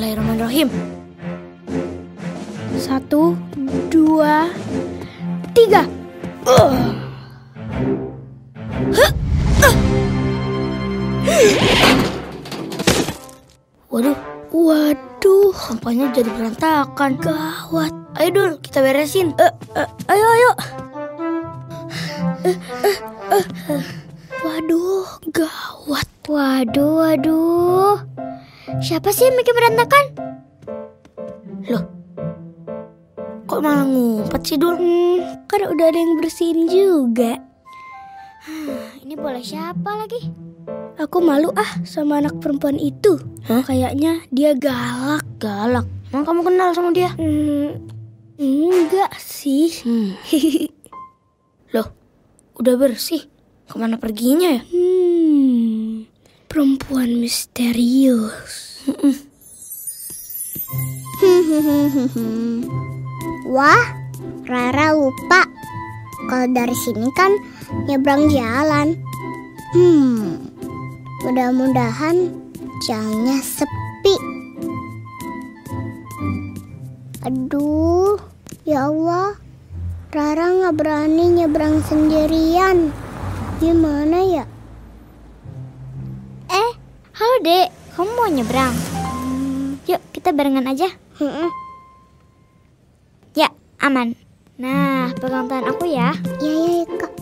Bismillahirrahmanirrahim. Satu, dua, tiga. Uh. Uh. Waduh, waduh, sampahnya jadi berantakan. Gawat. Ayo dul, kita beresin. Uh, uh, ayo, ayo. Uh, uh, uh. Waduh, gawat. Waduh, waduh. Siapa sih yang bikin berantakan? Loh, kok malah ngumpet sih, Dul? Hmm, kan udah ada yang bersihin juga. Ini boleh siapa lagi? Aku malu ah sama anak perempuan itu. Hah? Kayaknya dia galak. Galak? Emang kamu kenal sama dia? Hmm, enggak sih. Hmm. Loh, udah bersih. Ke mana perginya ya? Hmm, perempuan misterius. Wah, Rara lupa. Kalau dari sini kan nyebrang jalan. Hmm, mudah-mudahan jalannya sepi. Aduh, ya Allah. Rara nggak berani nyebrang sendirian. Gimana ya? Halo dek, kamu mau nyebrang? Hmm, Yuk, kita barengan aja. hmm, Ya, aman. Nah, pegang tangan aku ya. Ya, ya, ya, Kak.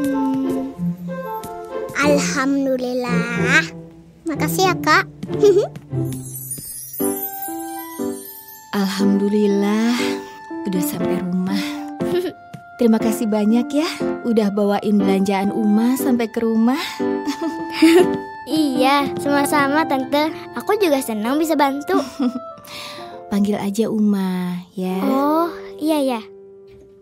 Hmm, Alhamdulillah. Makasih ya, Kak. Alhamdulillah, udah sampai rumah. Terima kasih banyak ya, udah bawain belanjaan Uma sampai ke rumah. iya, sama-sama tante. Aku juga senang bisa bantu. Panggil aja Uma, ya. Oh, iya ya.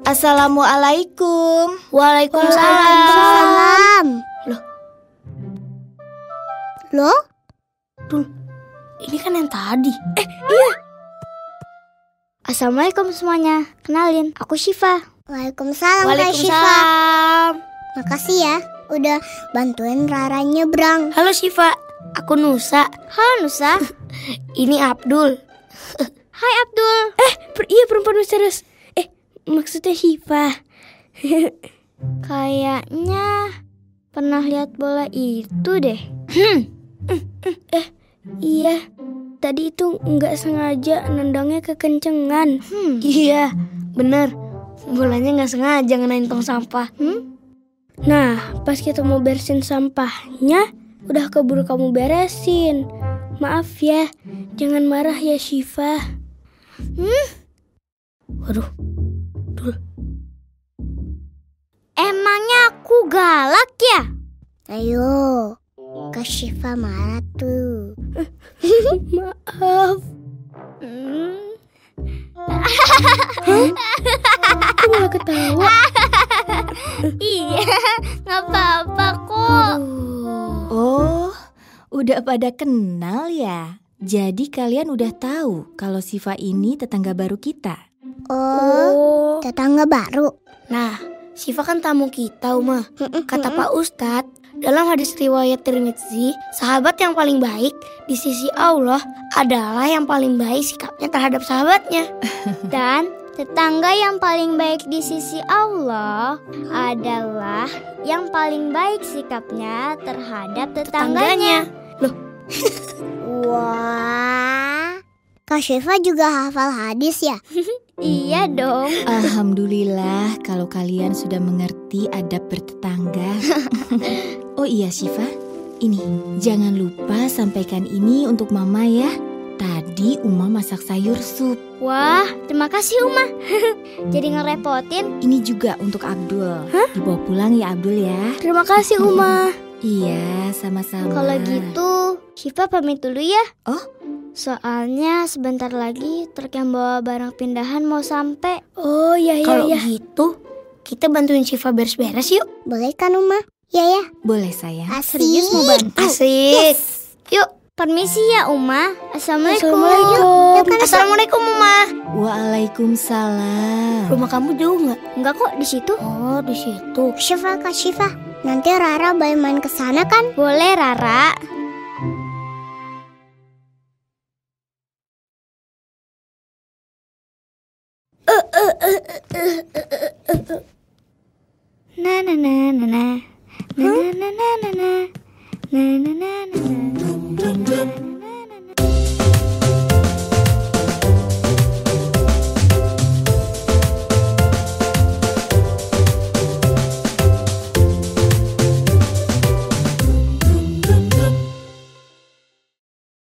Assalamualaikum. Waalaikumsalam. Salam. Loh. Loh? Ini kan yang tadi. Eh, Assalamualaikum semuanya. Kenalin, aku Syifa. Waalaikumsalam, Kak Syifa. Makasih ya, udah bantuin Rara nyebrang. Halo Syifa, aku Nusa. Halo Nusa. Ini Abdul. Hai Abdul. Eh, per iya perempuan misterius. Eh, maksudnya Syifa. Kayaknya pernah lihat bola itu deh. Iya, tadi itu nggak sengaja nendangnya kekencengan. Hmm. Iya, bener. Bolanya nggak sengaja ngenain tong sampah. Hmm? Nah, pas kita mau beresin sampahnya, udah keburu kamu beresin. Maaf ya, jangan marah ya Syifa. Hmm? Waduh, Dul. Emangnya aku galak ya? Ayo, Kak Syifa marah tuh. Maaf. Udah pada kenal ya? Jadi kalian udah tahu kalau Siva ini tetangga baru kita. Oh, tetangga baru. Nah, Syifa kan tamu kita, Uma. Kata Pak Ustadz, dalam hadis riwayat Tirmidzi, sahabat yang paling baik di sisi Allah adalah yang paling baik sikapnya terhadap sahabatnya. Dan tetangga yang paling baik di sisi Allah adalah yang paling baik sikapnya terhadap tetangganya. Wah, Kak Syifa juga hafal hadis ya? Iya dong. Alhamdulillah kalau kalian sudah mengerti adab bertetangga. oh iya Siva, ini jangan lupa sampaikan ini untuk Mama ya. Tadi Uma masak sayur sup. Wah, terima kasih Uma. Jadi ngerepotin. Ini juga untuk Abdul. Dibawa pulang ya Abdul ya. Terima kasih, Uma. Iya, sama-sama. Kalau gitu, Syifa pamit dulu ya. Oh? Soalnya sebentar lagi truk yang bawa barang pindahan mau sampai. Oh iya iya Kalau iya. gitu, kita bantuin Syifa beres-beres yuk. Boleh kan Uma? Ya ya. Boleh sayang. Serius mau bantu? Asik. Yuk. Permisi ya Uma. Assalamualaikum. Assalamualaikum. Assalamualaikum, Mama. Waalaikumsalam. Rumah kamu jauh nggak? Enggak kok di situ. Oh, di situ. Syifa Kak Syifa. Nanti Rara boleh main ke sana kan? Boleh Rara. Na na na na na na na na na na na na na na na